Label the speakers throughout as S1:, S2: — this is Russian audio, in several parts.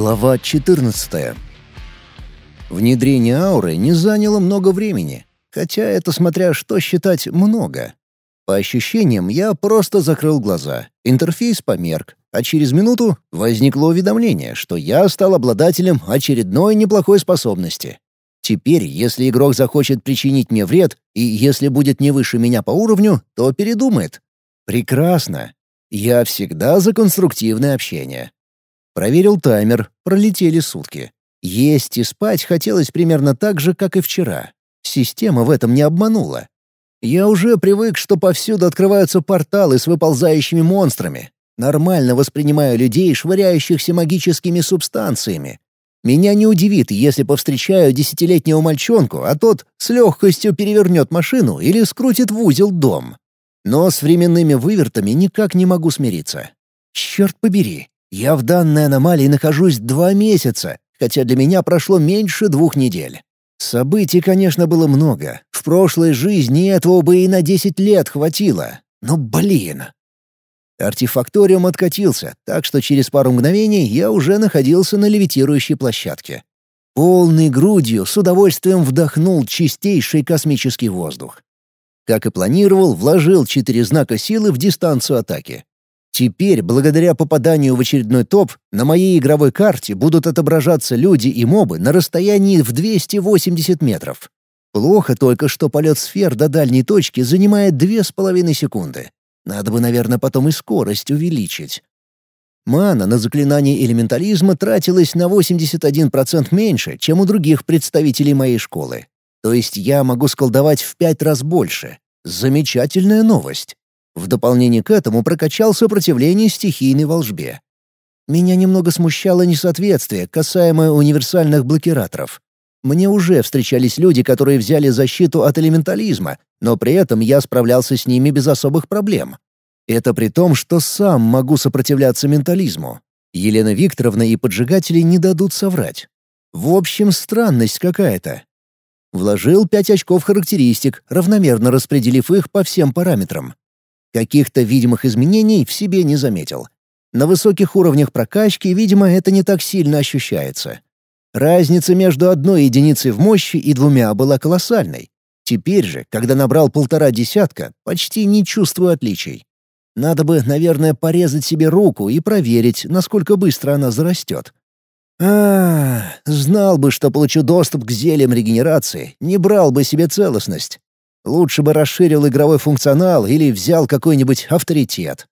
S1: Глава 14. Внедрение ауры не заняло много времени, хотя это смотря что считать много. По ощущениям, я просто закрыл глаза, интерфейс померк, а через минуту возникло уведомление, что я стал обладателем очередной неплохой способности. Теперь, если игрок захочет причинить мне вред, и если будет не выше меня по уровню, то передумает. Прекрасно. Я всегда за конструктивное общение. Проверил таймер, пролетели сутки. Есть и спать хотелось примерно так же, как и вчера. Система в этом не обманула. Я уже привык, что повсюду открываются порталы с выползающими монстрами. Нормально воспринимаю людей, швыряющихся магическими субстанциями. Меня не удивит, если повстречаю десятилетнего мальчонку, а тот с легкостью перевернет машину или скрутит в узел дом. Но с временными вывертами никак не могу смириться. Черт побери, я в данной аномалии нахожусь два месяца, хотя для меня прошло меньше двух недель. Событий, конечно, было много. В прошлой жизни этого бы и на десять лет хватило. Но, блин. Артефакториум откатился, так что через пару мгновений я уже находился на левитирующей площадке. Полной грудью с удовольствием вдохнул чистейший космический воздух. Как и планировал, вложил четыре знака силы в дистанцию атаки. Теперь, благодаря попаданию в очередной топ, на моей игровой карте будут отображаться люди и мобы на расстоянии в 280 метров. Плохо только, что полет сфер до дальней точки занимает две с половиной секунды. Надо бы, наверное, потом и скорость увеличить. Мана на заклинание элементализма тратилась на 81% меньше, чем у других представителей моей школы. То есть я могу сколдовать в пять раз больше. Замечательная новость. В дополнение к этому прокачал сопротивление стихийной волжбе. Меня немного смущало несоответствие, касаемое универсальных блокираторов. Мне уже встречались люди, которые взяли защиту от элементализма, но при этом я справлялся с ними без особых проблем. Это при том, что сам могу сопротивляться ментализму. Елена Викторовна и поджигатели не дадут соврать. В общем, странность какая-то. Вложил пять очков характеристик, равномерно распределив их по всем параметрам. Каких-то видимых изменений в себе не заметил. На высоких уровнях прокачки, видимо, это не так сильно ощущается. Разница между одной единицей в мощи и двумя была колоссальной. Теперь же, когда набрал полтора десятка, почти не чувствую отличий. Надо бы, наверное, порезать себе руку и проверить, насколько быстро она зарастет. А, знал бы, что получу доступ к зельям регенерации, не брал бы себе целостность. Лучше бы расширил игровой функционал или взял какой-нибудь авторитет.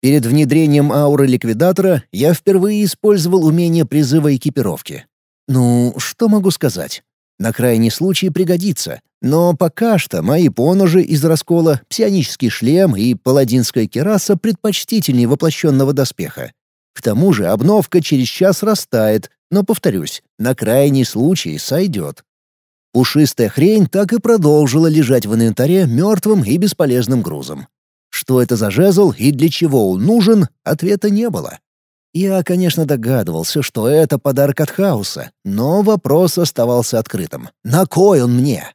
S1: Перед внедрением ауры ликвидатора я впервые использовал умение призыва экипировки. Ну, что могу сказать? На крайний случай пригодится. Но пока что мои поножи из раскола, псионический шлем и паладинская кераса предпочтительнее воплощенного доспеха. К тому же обновка через час растает, но, повторюсь, на крайний случай сойдет. Пушистая хрень так и продолжила лежать в инвентаре мертвым и бесполезным грузом. Что это за жезл и для чего он нужен, ответа не было. Я, конечно, догадывался, что это подарок от хаоса, но вопрос оставался открытым. На кой он мне?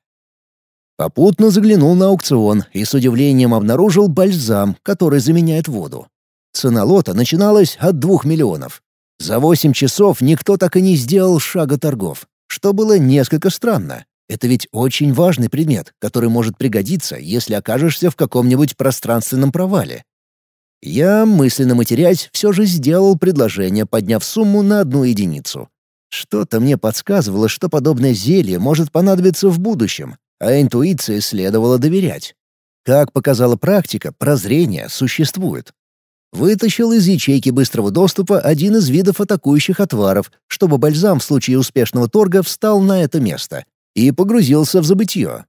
S1: Попутно заглянул на аукцион и с удивлением обнаружил бальзам, который заменяет воду. Цена лота начиналась от двух миллионов. За восемь часов никто так и не сделал шага торгов что было несколько странно. Это ведь очень важный предмет, который может пригодиться, если окажешься в каком-нибудь пространственном провале. Я, мысленно матерясь, все же сделал предложение, подняв сумму на одну единицу. Что-то мне подсказывало, что подобное зелье может понадобиться в будущем, а интуиции следовало доверять. Как показала практика, прозрение существует. Вытащил из ячейки быстрого доступа один из видов атакующих отваров, чтобы бальзам в случае успешного торга встал на это место, и погрузился в забытье.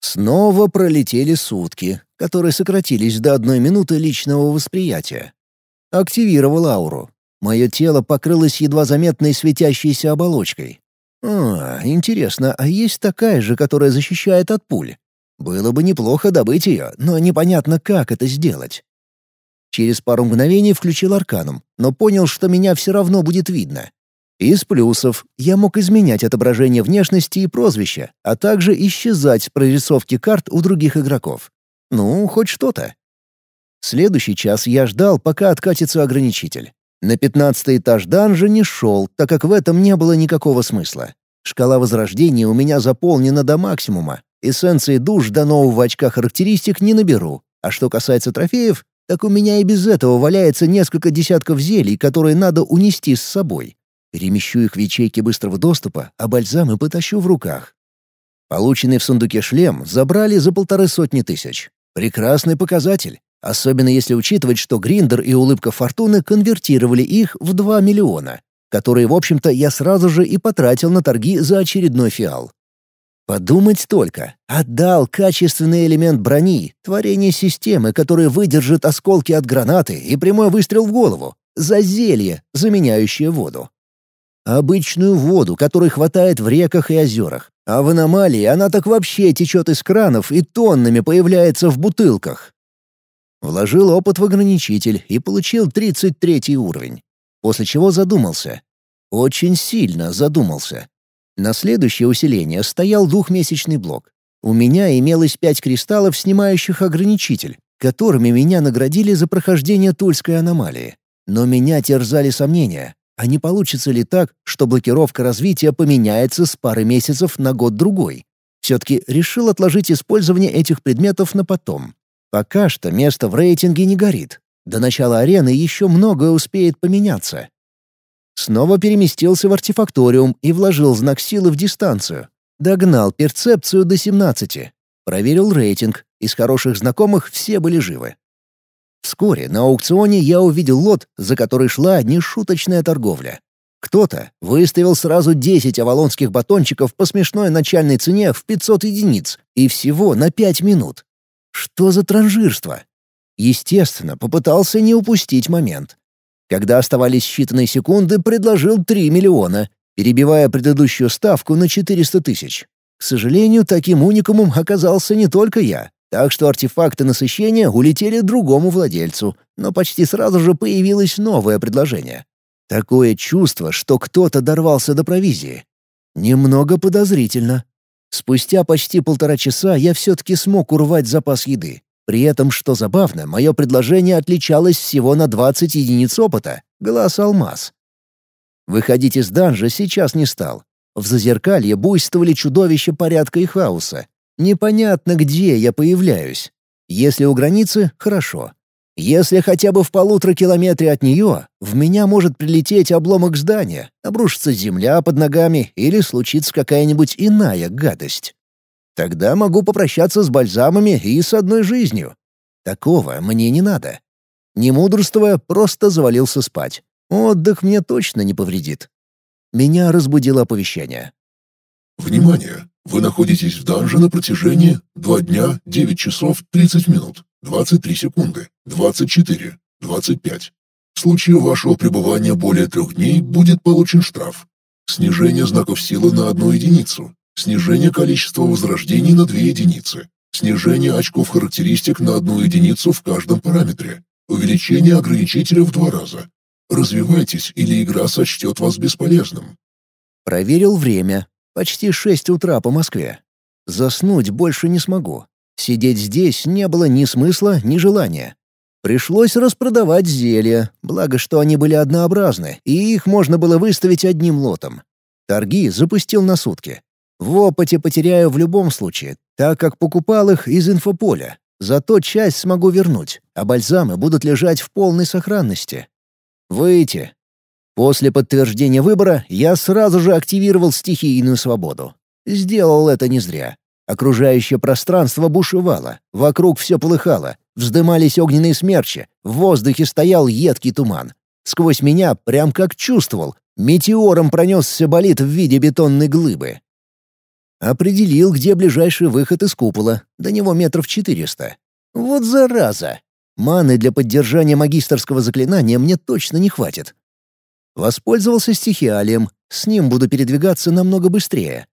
S1: Снова пролетели сутки, которые сократились до одной минуты личного восприятия. Активировал ауру. Мое тело покрылось едва заметной светящейся оболочкой. А, интересно, а есть такая же, которая защищает от пуль? Было бы неплохо добыть ее, но непонятно, как это сделать. Через пару мгновений включил арканум, но понял, что меня все равно будет видно. Из плюсов я мог изменять отображение внешности и прозвища, а также исчезать с прорисовки карт у других игроков. Ну, хоть что-то. Следующий час я ждал, пока откатится ограничитель. На пятнадцатый этаж данжа не шел, так как в этом не было никакого смысла. Шкала возрождения у меня заполнена до максимума. Эссенции душ до нового очка характеристик не наберу. А что касается трофеев, так у меня и без этого валяется несколько десятков зелий, которые надо унести с собой. Перемещу их в ячейки быстрого доступа, а бальзамы потащу в руках. Полученный в сундуке шлем забрали за полторы сотни тысяч. Прекрасный показатель, особенно если учитывать, что Гриндер и Улыбка Фортуны конвертировали их в 2 миллиона, которые, в общем-то, я сразу же и потратил на торги за очередной фиал. Подумать только, отдал качественный элемент брони, творение системы, которая выдержит осколки от гранаты и прямой выстрел в голову, за зелье, заменяющее воду. Обычную воду, которой хватает в реках и озерах. А в аномалии она так вообще течет из кранов и тоннами появляется в бутылках. Вложил опыт в ограничитель и получил 33 уровень. После чего задумался. Очень сильно задумался. На следующее усиление стоял двухмесячный блок. У меня имелось пять кристаллов, снимающих ограничитель, которыми меня наградили за прохождение Тульской аномалии. Но меня терзали сомнения, а не получится ли так, что блокировка развития поменяется с пары месяцев на год-другой? Все-таки решил отложить использование этих предметов на потом. Пока что место в рейтинге не горит. До начала арены еще многое успеет поменяться. Снова переместился в артефакториум и вложил знак силы в дистанцию. Догнал перцепцию до 17. Проверил рейтинг. Из хороших знакомых все были живы. Вскоре на аукционе я увидел лот, за который шла нешуточная торговля. Кто-то выставил сразу 10 авалонских батончиков по смешной начальной цене в 500 единиц и всего на 5 минут. Что за транжирство? Естественно, попытался не упустить момент. Когда оставались считанные секунды, предложил 3 миллиона, перебивая предыдущую ставку на 400 тысяч. К сожалению, таким уникумом оказался не только я, так что артефакты насыщения улетели другому владельцу, но почти сразу же появилось новое предложение. Такое чувство, что кто-то дорвался до провизии. Немного подозрительно. Спустя почти полтора часа я все-таки смог урвать запас еды. При этом, что забавно, мое предложение отличалось всего на 20 единиц опыта. Глаз алмаз. Выходить из данжа сейчас не стал. В зазеркалье буйствовали чудовища порядка и хаоса. Непонятно, где я появляюсь. Если у границы — хорошо. Если хотя бы в полутора километре от нее, в меня может прилететь обломок здания, обрушится земля под ногами или случится какая-нибудь иная гадость. Тогда могу попрощаться с бальзамами и с одной жизнью. Такого мне не надо. Не мудрствуя, просто завалился спать. Отдых мне точно не повредит. Меня разбудило оповещение.
S2: «Внимание! Вы находитесь в данже на протяжении 2 дня, 9 часов 30 минут, 23 секунды, 24, 25. В случае вашего пребывания более трех дней будет получен штраф. Снижение знаков силы на одну единицу. Снижение количества возрождений на 2 единицы. Снижение очков характеристик на одну единицу в каждом параметре. Увеличение ограничителя в два раза. Развивайтесь, или игра сочтет вас бесполезным.
S1: Проверил время. Почти шесть утра по Москве. Заснуть больше не смогу. Сидеть здесь не было ни смысла, ни желания. Пришлось распродавать зелья, благо что они были однообразны, и их можно было выставить одним лотом. Торги запустил на сутки. В опыте потеряю в любом случае, так как покупал их из инфополя. Зато часть смогу вернуть, а бальзамы будут лежать в полной сохранности. Выйти. После подтверждения выбора я сразу же активировал стихийную свободу. Сделал это не зря. Окружающее пространство бушевало, вокруг все полыхало, вздымались огненные смерчи, в воздухе стоял едкий туман. Сквозь меня, прям как чувствовал, метеором пронесся болид в виде бетонной глыбы. Определил, где ближайший выход из купола. До него метров четыреста. Вот зараза! Маны для поддержания магистрского заклинания мне точно не хватит. Воспользовался стихиалием. С ним буду передвигаться намного быстрее.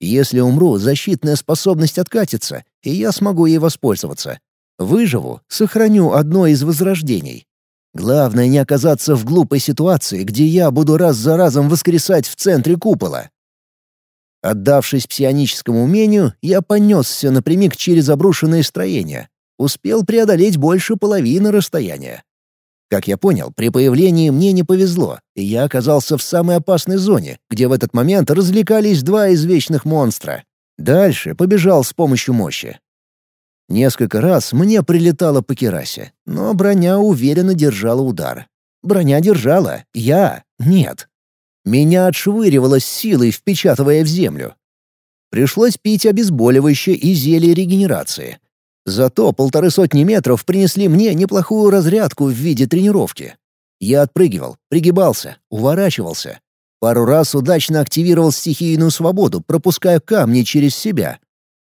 S1: Если умру, защитная способность откатится, и я смогу ей воспользоваться. Выживу, сохраню одно из возрождений. Главное не оказаться в глупой ситуации, где я буду раз за разом воскресать в центре купола. Отдавшись псионическому умению, я понесся напрямик через обрушенные строения. Успел преодолеть больше половины расстояния. Как я понял, при появлении мне не повезло, и я оказался в самой опасной зоне, где в этот момент развлекались два извечных монстра. Дальше побежал с помощью мощи. Несколько раз мне прилетало по керасе, но броня уверенно держала удар. Броня держала, я — нет. Меня отшвыривало силой, впечатывая в землю. Пришлось пить обезболивающее и зелье регенерации. Зато полторы сотни метров принесли мне неплохую разрядку в виде тренировки. Я отпрыгивал, пригибался, уворачивался. Пару раз удачно активировал стихийную свободу, пропуская камни через себя.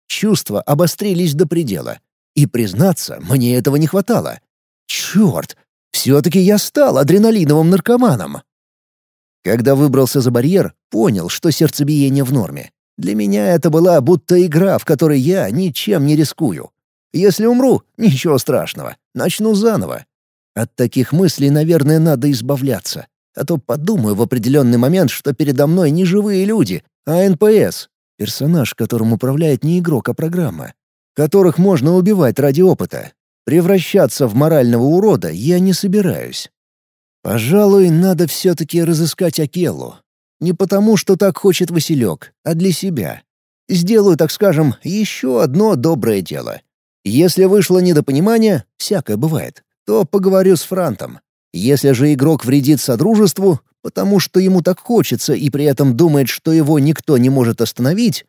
S1: Чувства обострились до предела. И, признаться, мне этого не хватало. Черт! Все-таки я стал адреналиновым наркоманом. Когда выбрался за барьер, понял, что сердцебиение в норме. Для меня это была будто игра, в которой я ничем не рискую. Если умру, ничего страшного, начну заново. От таких мыслей, наверное, надо избавляться. А то подумаю в определенный момент, что передо мной не живые люди, а НПС, персонаж, которым управляет не игрок, а программа, которых можно убивать ради опыта. Превращаться в морального урода я не собираюсь. Пожалуй, надо все-таки разыскать Акелу. Не потому, что так хочет Василек, а для себя. Сделаю, так скажем, еще одно доброе дело. Если вышло недопонимание, всякое бывает, то поговорю с Франтом. Если же игрок вредит содружеству, потому что ему так хочется и при этом думает, что его никто не может остановить,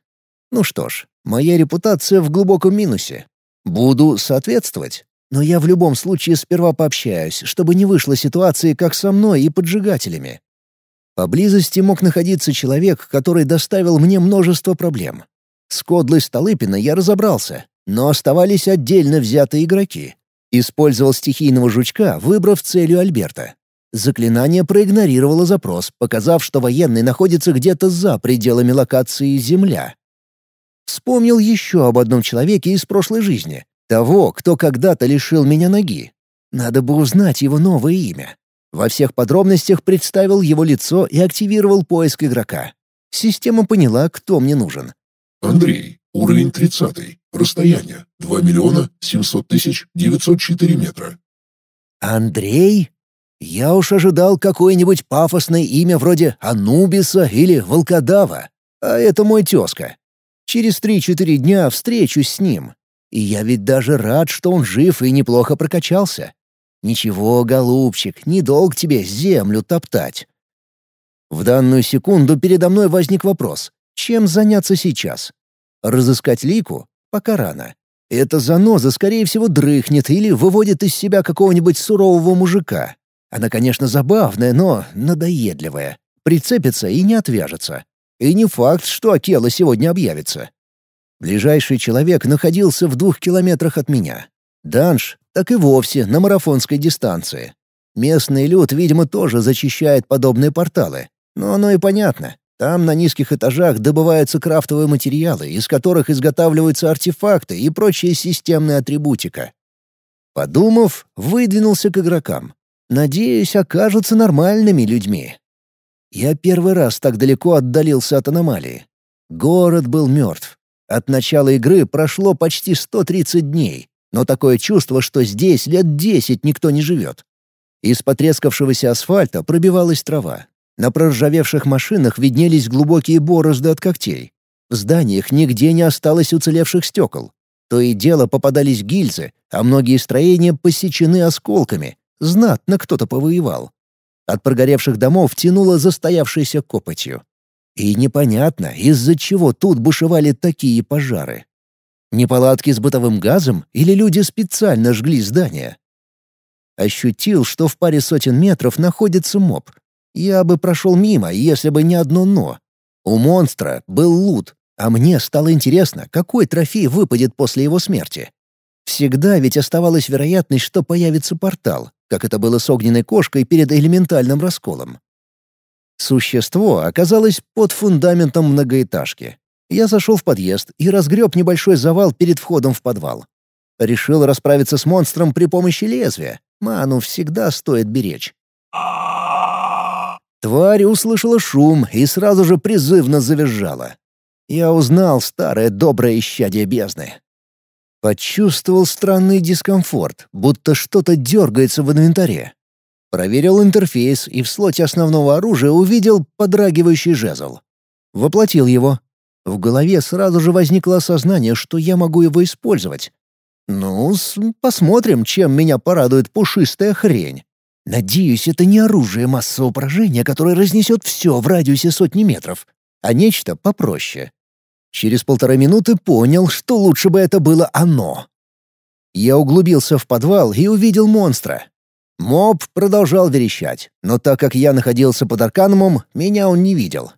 S1: ну что ж, моя репутация в глубоком минусе. Буду соответствовать. Но я в любом случае сперва пообщаюсь, чтобы не вышло ситуации, как со мной и поджигателями. Поблизости мог находиться человек, который доставил мне множество проблем. С Кодлой Столыпина я разобрался, но оставались отдельно взятые игроки. Использовал стихийного жучка, выбрав целью Альберта. Заклинание проигнорировало запрос, показав, что военный находится где-то за пределами локации «Земля». Вспомнил еще об одном человеке из прошлой жизни. Того, кто когда-то лишил меня ноги. Надо бы узнать его новое имя. Во всех подробностях представил его лицо и активировал поиск игрока. Система поняла, кто мне нужен.
S2: Андрей, уровень 30. Расстояние 2 миллиона 700 тысяч 904 метра.
S1: Андрей? Я уж ожидал какое-нибудь пафосное имя вроде Анубиса или Волкодава. А это мой тезка. Через три-четыре дня встречусь с ним. И я ведь даже рад, что он жив и неплохо прокачался. Ничего, голубчик, не долг тебе землю топтать. В данную секунду передо мной возник вопрос. Чем заняться сейчас? Разыскать Лику? Пока рано. Эта заноза, скорее всего, дрыхнет или выводит из себя какого-нибудь сурового мужика. Она, конечно, забавная, но надоедливая. Прицепится и не отвяжется. И не факт, что Акела сегодня объявится. Ближайший человек находился в двух километрах от меня. Данж так и вовсе на марафонской дистанции. Местный люд, видимо, тоже зачищает подобные порталы. Но оно и понятно. Там на низких этажах добываются крафтовые материалы, из которых изготавливаются артефакты и прочая системная атрибутика. Подумав, выдвинулся к игрокам. Надеюсь, окажутся нормальными людьми. Я первый раз так далеко отдалился от аномалии. Город был мертв. От начала игры прошло почти 130 дней, но такое чувство, что здесь лет 10 никто не живет. Из потрескавшегося асфальта пробивалась трава. На проржавевших машинах виднелись глубокие борозды от когтей. В зданиях нигде не осталось уцелевших стекол. То и дело попадались гильзы, а многие строения посечены осколками. Знатно кто-то повоевал. От прогоревших домов тянуло застоявшейся копотью. И непонятно, из-за чего тут бушевали такие пожары. Неполадки с бытовым газом или люди специально жгли здания? Ощутил, что в паре сотен метров находится моб, я бы прошел мимо, если бы не одно «но». У монстра был лут, а мне стало интересно, какой трофей выпадет после его смерти. Всегда ведь оставалась вероятность, что появится портал, как это было с огненной кошкой перед элементальным расколом. Существо оказалось под фундаментом многоэтажки. Я зашел в подъезд и разгреб небольшой завал перед входом в подвал. Решил расправиться с монстром при помощи лезвия. Ману всегда стоит беречь. Тварь услышала шум и сразу же призывно завизжала. Я узнал старое доброе исчадие бездны. Почувствовал странный дискомфорт, будто что-то дергается в инвентаре. Проверил интерфейс и в слоте основного оружия увидел подрагивающий жезл. Воплотил его. В голове сразу же возникло осознание, что я могу его использовать. Ну, посмотрим, чем меня порадует пушистая хрень. Надеюсь, это не оружие массового поражения, которое разнесет все в радиусе сотни метров, а нечто попроще. Через полтора минуты понял, что лучше бы это было оно. Я углубился в подвал и увидел монстра. Моб продолжал верещать, но так как я находился под арканумом, меня он не видел.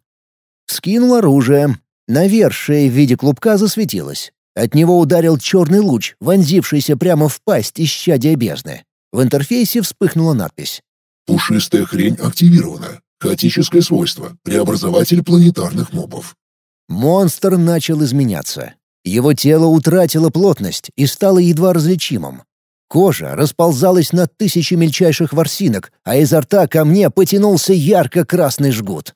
S1: Скинул оружие. Навершие в виде клубка засветилось. От него ударил черный луч, вонзившийся прямо в пасть исчадия бездны. В интерфейсе вспыхнула надпись.
S2: «Пушистая хрень активирована. Хаотическое свойство. Преобразователь планетарных мобов».
S1: Монстр начал изменяться. Его тело утратило плотность и стало едва различимым. Кожа расползалась на тысячи мельчайших ворсинок, а изо рта ко мне потянулся ярко-красный жгут.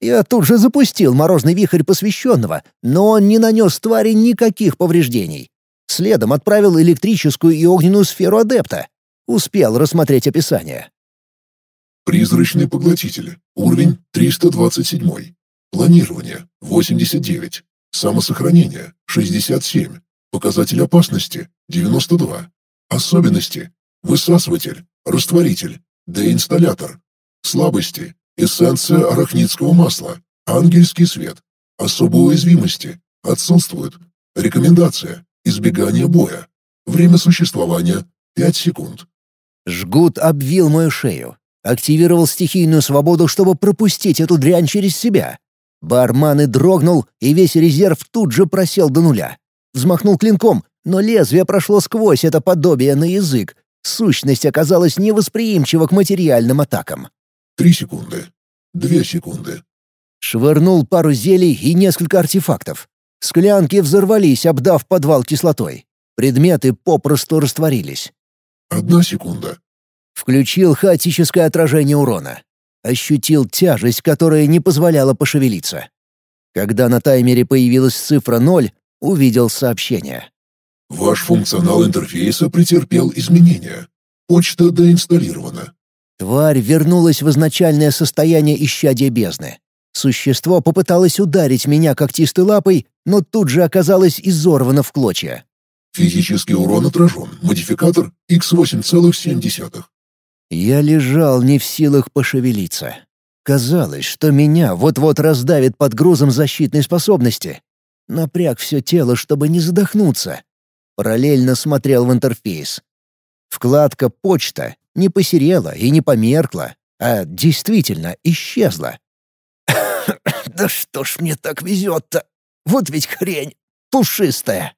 S1: Я тут же запустил морозный вихрь посвященного, но он не нанес твари никаких повреждений. Следом отправил электрическую и огненную сферу адепта. Успел рассмотреть описание.
S2: Призрачный поглотитель. Уровень 327. Планирование — 89. Самосохранение — 67. Показатель опасности — 92. Особенности. Высасыватель, растворитель, деинсталлятор. Слабости. Эссенция арахнитского масла. Ангельский свет. Особые уязвимости. Отсутствуют. Рекомендация. Избегание боя. Время существования — 5 секунд.
S1: Жгут обвил мою шею. Активировал стихийную свободу, чтобы пропустить эту дрянь через себя. Барман и дрогнул, и весь резерв тут же просел до нуля. Взмахнул клинком, но лезвие прошло сквозь это подобие на язык. Сущность оказалась невосприимчива к материальным атакам.
S2: Три секунды. Две секунды.
S1: Швырнул пару зелий и несколько артефактов. Склянки взорвались, обдав подвал кислотой. Предметы попросту растворились.
S2: Одна секунда.
S1: Включил хаотическое отражение урона. Ощутил тяжесть, которая не позволяла пошевелиться. Когда на таймере появилась цифра 0, увидел сообщение.
S2: Ваш функционал интерфейса претерпел изменения. Почта доинсталлирована.
S1: Тварь вернулась в изначальное состояние исчадия бездны. Существо попыталось ударить меня когтистой лапой, но тут же оказалось изорвано в клочья.
S2: Физический урон отражен. Модификатор X8,7.
S1: Я лежал не в силах пошевелиться. Казалось, что меня вот-вот раздавит под грузом защитной способности. Напряг все тело, чтобы не задохнуться. Параллельно смотрел в интерфейс. Вкладка «Почта» не посерела и не померкла, а действительно исчезла. «Да что ж мне так везет-то? Вот ведь хрень! Пушистая!»